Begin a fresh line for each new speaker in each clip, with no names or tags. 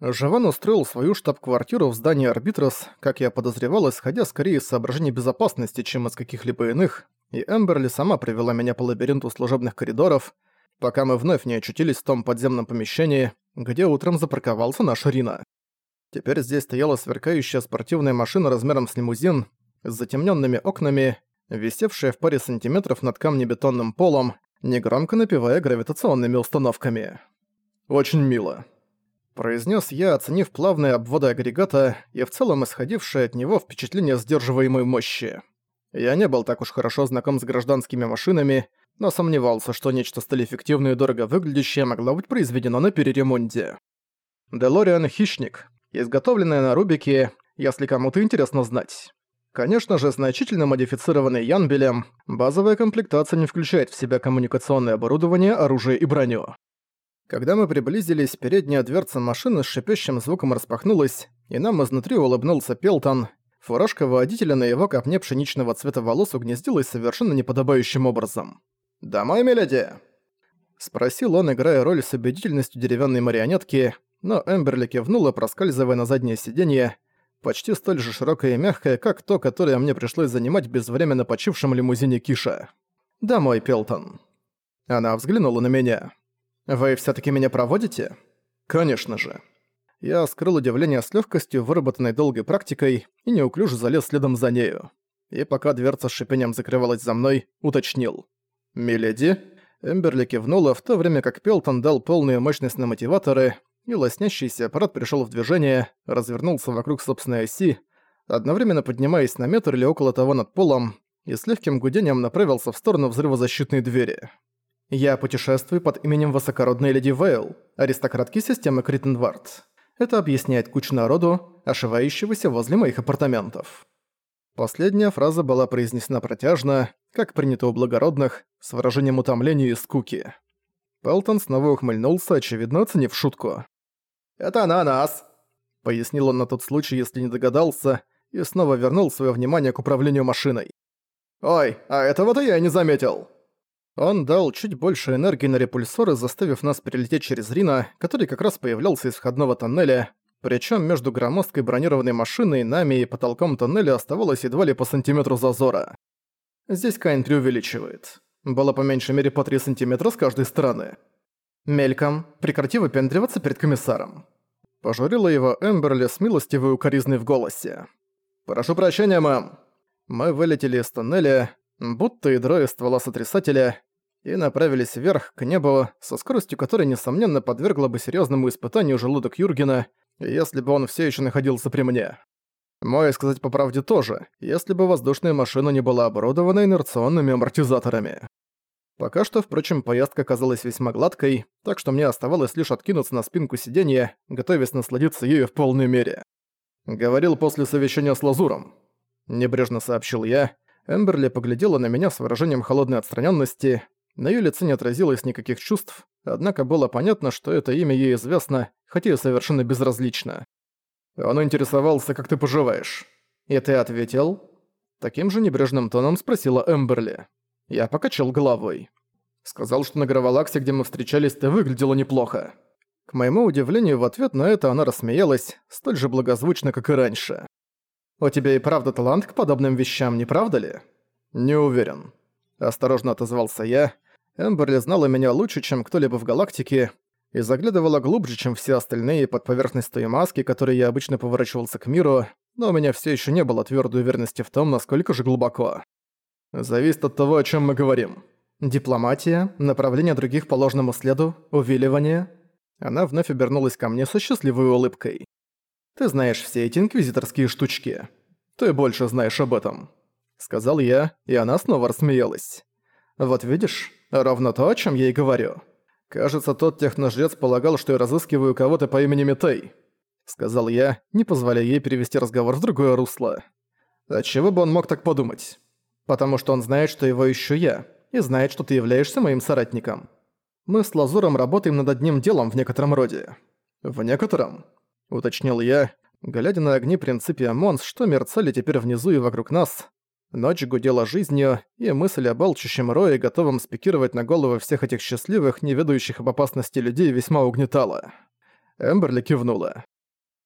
Живан устроил свою штаб-квартиру в здании Арбитрос, как я подозревал, исходя скорее из соображений безопасности, чем из каких-либо иных, и Эмберли сама привела меня по лабиринту служебных коридоров, пока мы вновь не очутились в том подземном помещении, где утром запарковался наш Рина. Теперь здесь стояла сверкающая спортивная машина размером с лимузин, с затемненными окнами, висевшая в паре сантиметров над камнебетонным полом, негромко напевая гравитационными установками. «Очень мило», — произнес я, оценив плавные обводы агрегата и в целом исходившее от него впечатление сдерживаемой мощи. Я не был так уж хорошо знаком с гражданскими машинами, но сомневался, что нечто столь эффективное и дорого выглядящее могло быть произведено на переремонте. Делориан Хищник, изготовленная на Рубике, если кому-то интересно знать. Конечно же, значительно модифицированный Янбелем, базовая комплектация не включает в себя коммуникационное оборудование, оружие и броню. Когда мы приблизились, передняя дверца машины с шипящим звуком распахнулась, и нам изнутри улыбнулся Пелтон. Фуражка водителя на его копне пшеничного цвета волос угнездилась совершенно неподобающим образом. «Домой, миледи?» Спросил он, играя роль с убедительностью деревянной марионетки, но Эмберли кивнула, проскальзывая на заднее сиденье, почти столь же широкое и мягкое, как то, которое мне пришлось занимать безвременно почившем лимузине Киша. «Домой, Пелтон». Она взглянула на меня. «Вы все таки меня проводите?» «Конечно же». Я скрыл удивление с легкостью, выработанной долгой практикой, и неуклюже залез следом за нею. И пока дверца с шипением закрывалась за мной, уточнил. «Миледи?» Эмберли кивнула, в то время как Пелтон дал полную мощность на мотиваторы, и лоснящийся аппарат пришел в движение, развернулся вокруг собственной оси, одновременно поднимаясь на метр или около того над полом, и с легким гудением направился в сторону взрывозащитной двери. «Я путешествую под именем высокородной леди Вейл, аристократки системы Криттенвард. Это объясняет кучу народу, ошивающегося возле моих апартаментов». Последняя фраза была произнесена протяжно, как принято у благородных, с выражением утомления и скуки. Пелтон снова ухмыльнулся, очевидно оценив шутку. «Это ананас!» — пояснил он на тот случай, если не догадался, и снова вернул свое внимание к управлению машиной. «Ой, а этого-то я не заметил!» Он дал чуть больше энергии на репульсоры, заставив нас перелететь через Рина, который как раз появлялся из входного тоннеля, причем между громоздкой бронированной машиной, нами и потолком тоннеля оставалось едва ли по сантиметру зазора. Здесь Кайн преувеличивает. Было по меньшей мере по 3 сантиметра с каждой стороны. «Мельком, прекрати выпендриваться перед комиссаром». Пожурила его Эмберли с милостивой укоризной в голосе. «Прошу прощения, мэм». Мы вылетели из тоннеля, будто ядро из ствола сотрясателя, и направились вверх, к небу, со скоростью которой, несомненно, подвергла бы серьезному испытанию желудок Юргена, если бы он все еще находился при мне. Мой сказать по правде тоже, если бы воздушная машина не была оборудована инерционными амортизаторами. Пока что, впрочем, поездка казалась весьма гладкой, так что мне оставалось лишь откинуться на спинку сиденья, готовясь насладиться ею в полной мере. Говорил после совещания с Лазуром. Небрежно сообщил я. Эмберли поглядела на меня с выражением холодной отстраненности. На ее лице не отразилось никаких чувств, однако было понятно, что это имя ей известно, хотя и совершенно безразлично. Он интересовался, как ты поживаешь. И ты ответил? Таким же небрежным тоном спросила Эмберли. Я покачал головой. Сказал, что на Гравалаксе, где мы встречались, ты выглядела неплохо. К моему удивлению, в ответ на это она рассмеялась, столь же благозвучно, как и раньше. «У тебя и правда талант к подобным вещам, не правда ли?» «Не уверен». Осторожно отозвался я. Эмберли знала меня лучше, чем кто-либо в галактике, и заглядывала глубже, чем все остальные под поверхность той маски, которой я обычно поворачивался к миру, но у меня все еще не было твердой уверенности в том, насколько же глубоко. Зависит от того, о чем мы говорим. Дипломатия, направление других по ложному следу, увиливание. Она вновь обернулась ко мне со счастливой улыбкой. Ты знаешь все эти инквизиторские штучки. Ты больше знаешь об этом. Сказал я, и она снова рассмеялась. Вот видишь, ровно то, о чем я и говорю. «Кажется, тот техножрец полагал, что я разыскиваю кого-то по имени Митей», — сказал я, не позволяя ей перевести разговор в другое русло. «Отчего бы он мог так подумать? Потому что он знает, что его ищу я, и знает, что ты являешься моим соратником. Мы с Лазуром работаем над одним делом в некотором роде». «В некотором?» — уточнил я, глядя на огни Принципия Монс, что мерцали теперь внизу и вокруг нас, Ночь гудела жизнью, и мысль об алчущем рое, готовом спикировать на головы всех этих счастливых, не ведающих об опасности людей, весьма угнетала. Эмберли кивнула.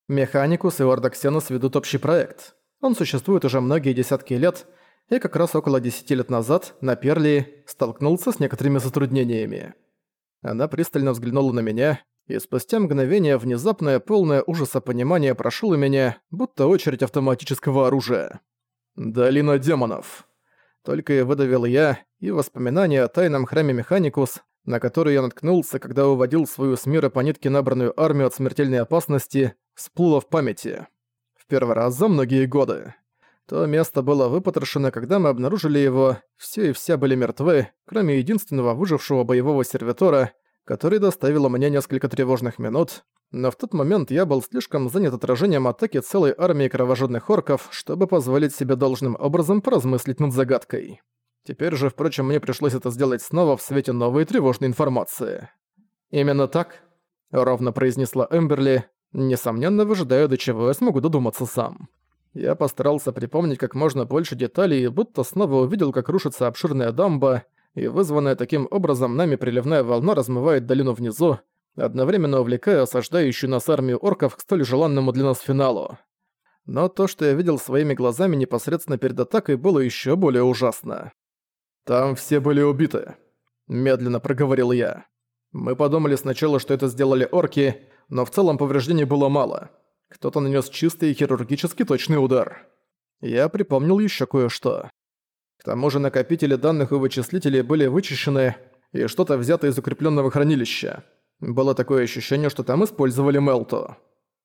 Механикус и Ордоксенус ведут общий проект. Он существует уже многие десятки лет, и как раз около десяти лет назад на Перли столкнулся с некоторыми затруднениями. Она пристально взглянула на меня, и спустя мгновение внезапное полное ужаса понимание прошло меня, будто очередь автоматического оружия. «Долина демонов». Только и выдавил я, и воспоминания о тайном храме Механикус, на который я наткнулся, когда уводил свою с мира по нитке набранную армию от смертельной опасности, всплыло в памяти. В первый раз за многие годы. То место было выпотрошено, когда мы обнаружили его, все и вся были мертвы, кроме единственного выжившего боевого сервитора, который доставило мне несколько тревожных минут, но в тот момент я был слишком занят отражением атаки целой армии кровожадных орков, чтобы позволить себе должным образом поразмыслить над загадкой. Теперь же, впрочем, мне пришлось это сделать снова в свете новой тревожной информации. «Именно так», — ровно произнесла Эмберли, несомненно выжидая, до чего я смогу додуматься сам. Я постарался припомнить как можно больше деталей, будто снова увидел, как рушится обширная дамба, и вызванная таким образом нами приливная волна размывает долину внизу, одновременно увлекая осаждающую нас армию орков к столь желанному для нас финалу. Но то, что я видел своими глазами непосредственно перед атакой, было еще более ужасно. «Там все были убиты», — медленно проговорил я. «Мы подумали сначала, что это сделали орки, но в целом повреждений было мало. Кто-то нанес чистый и хирургически точный удар. Я припомнил еще кое-что. К тому же накопители данных у вычислителей были вычищены, и что-то взято из укрепленного хранилища. Было такое ощущение, что там использовали Мелту.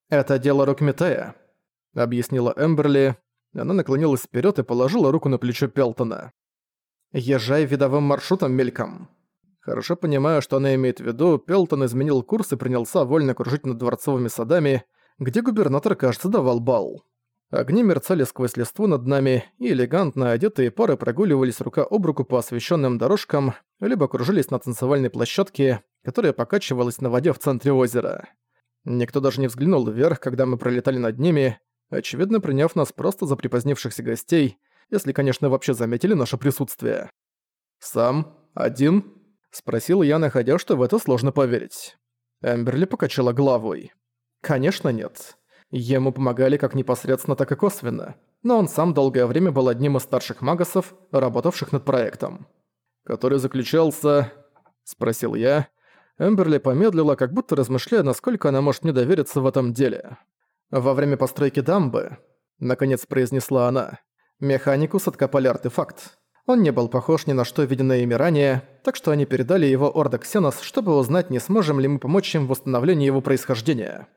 «Это дело рук Метея», — объяснила Эмберли. Она наклонилась вперед и положила руку на плечо Пелтона. «Езжай видовым маршрутом мельком». Хорошо понимая, что она имеет в виду, Пелтон изменил курс и принялся вольно кружить над дворцовыми садами, где губернатор, кажется, давал бал. Огни мерцали сквозь листву над нами, и элегантно одетые пары прогуливались рука об руку по освещенным дорожкам, либо кружились на танцевальной площадке, которая покачивалась на воде в центре озера. Никто даже не взглянул вверх, когда мы пролетали над ними, очевидно приняв нас просто за припозднившихся гостей, если, конечно, вообще заметили наше присутствие. «Сам? Один?» — спросил я, находя, что в это сложно поверить. Эмберли покачала головой. Конечно, нет. Ему помогали как непосредственно, так и косвенно, но он сам долгое время был одним из старших магасов, работавших над проектом. «Который заключался...» — спросил я. Эмберли помедлила, как будто размышляя, насколько она может не довериться в этом деле. «Во время постройки дамбы», — наконец произнесла она, — «механикус откопали артефакт. Он не был похож ни на что виденное ими ранее, так что они передали его Орда Ксенос, чтобы узнать, не сможем ли мы помочь им в восстановлении его происхождения».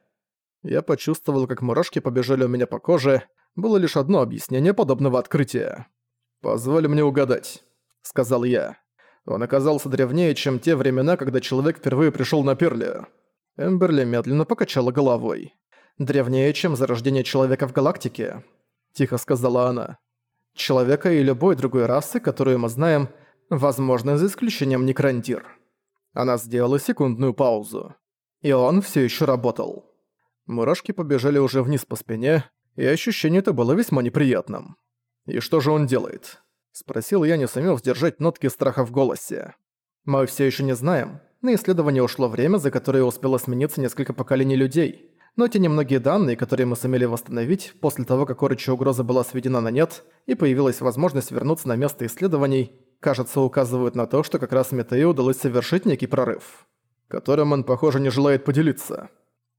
Я почувствовал, как мурашки побежали у меня по коже. Было лишь одно объяснение подобного открытия. «Позволь мне угадать», — сказал я. Он оказался древнее, чем те времена, когда человек впервые пришел на Перли. Эмберли медленно покачала головой. «Древнее, чем зарождение человека в галактике», — тихо сказала она. «Человека и любой другой расы, которую мы знаем, возможно, за исключением Некрантир». Она сделала секундную паузу. И он все еще работал. Мурашки побежали уже вниз по спине, и ощущение это было весьма неприятным. «И что же он делает?» – спросил я, не сумев сдержать нотки страха в голосе. «Мы все еще не знаем. На исследование ушло время, за которое успело смениться несколько поколений людей. Но те немногие данные, которые мы сумели восстановить после того, как орочья угроза была сведена на нет и появилась возможность вернуться на место исследований, кажется, указывают на то, что как раз Метею удалось совершить некий прорыв, которым он, похоже, не желает поделиться»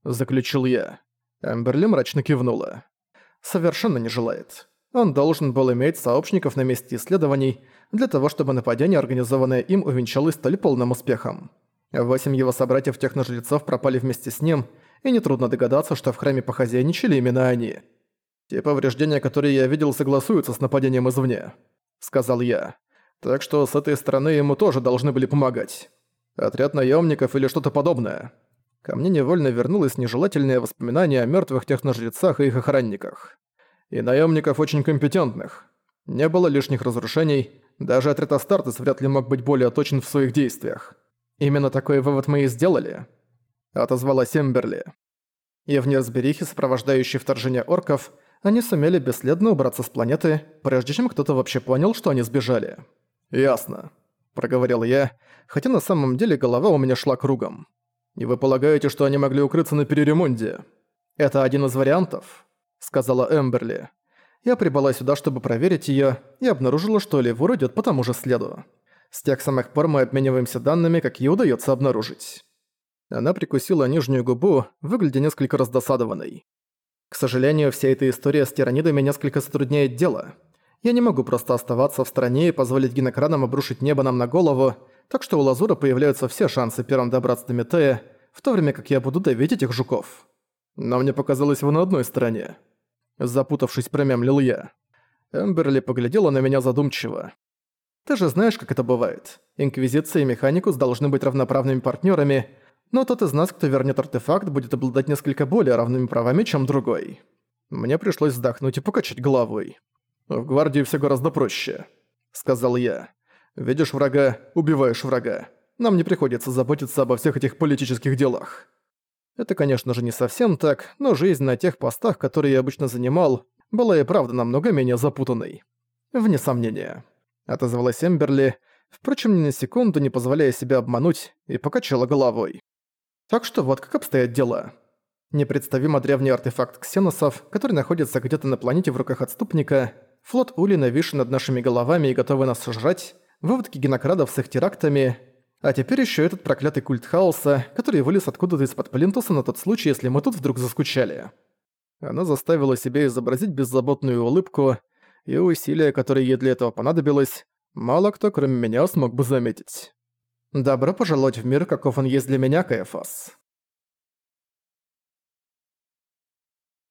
заключил я. Эмберли мрачно кивнула. Совершенно не желает. Он должен был иметь сообщников на месте исследований для того, чтобы нападение, организованное им, увенчалось столь полным успехом. Восемь его собратьев-техножрецов пропали вместе с ним, и нетрудно догадаться, что в храме похозяйничали именно они. «Те повреждения, которые я видел, согласуются с нападением извне», — сказал я. «Так что с этой стороны ему тоже должны были помогать. Отряд наемников или что-то подобное. Ко мне невольно вернулось нежелательное воспоминание о мертвых техножрецах и их охранниках. И наемников очень компетентных. Не было лишних разрушений, даже отряд Астартес вряд ли мог быть более точен в своих действиях. Именно такой вывод мы и сделали, отозвалась Эмберли. И в неразберихе, сопровождающей вторжение орков, они сумели бесследно убраться с планеты, прежде чем кто-то вообще понял, что они сбежали. «Ясно», — проговорил я, хотя на самом деле голова у меня шла кругом. И вы полагаете, что они могли укрыться на переремонте? «Это один из вариантов», — сказала Эмберли. Я прибыла сюда, чтобы проверить её, и обнаружила, что Ливур идёт по тому же следу. С тех самых пор мы обмениваемся данными, как ей удаётся обнаружить. Она прикусила нижнюю губу, выглядя несколько раздосадованной. К сожалению, вся эта история с тиранидами несколько затрудняет дело. Я не могу просто оставаться в стране и позволить гинокранам обрушить небо нам на голову, так что у Лазура появляются все шансы первым добраться до Метея, в то время как я буду давить этих жуков. Но мне показалось, вы на одной стороне. Запутавшись, промямлил я. Эмберли поглядела на меня задумчиво. «Ты же знаешь, как это бывает. Инквизиция и Механикус должны быть равноправными партнерами, но тот из нас, кто вернет артефакт, будет обладать несколько более равными правами, чем другой». Мне пришлось вздохнуть и покачать головой. «В гвардии все гораздо проще», — сказал я. «Видишь врага — убиваешь врага. Нам не приходится заботиться обо всех этих политических делах». Это, конечно же, не совсем так, но жизнь на тех постах, которые я обычно занимал, была и правда намного менее запутанной. Вне сомнения. Отозвалась Эмберли, впрочем, ни на секунду не позволяя себя обмануть, и покачала головой. Так что вот как обстоят дела. Непредставимо древний артефакт ксеносов, который находится где-то на планете в руках отступника, флот Ули нависший над нашими головами и готовый нас сожрать, выводки генокрадов с их терактами — а теперь еще этот проклятый культ хаоса, который вылез откуда-то из-под плинтуса на тот случай, если мы тут вдруг заскучали. Она заставила себя изобразить беззаботную улыбку, и усилия, которые ей для этого понадобилось, мало кто, кроме меня, смог бы заметить. «Добро пожаловать в мир, каков он есть для меня, Каэфас».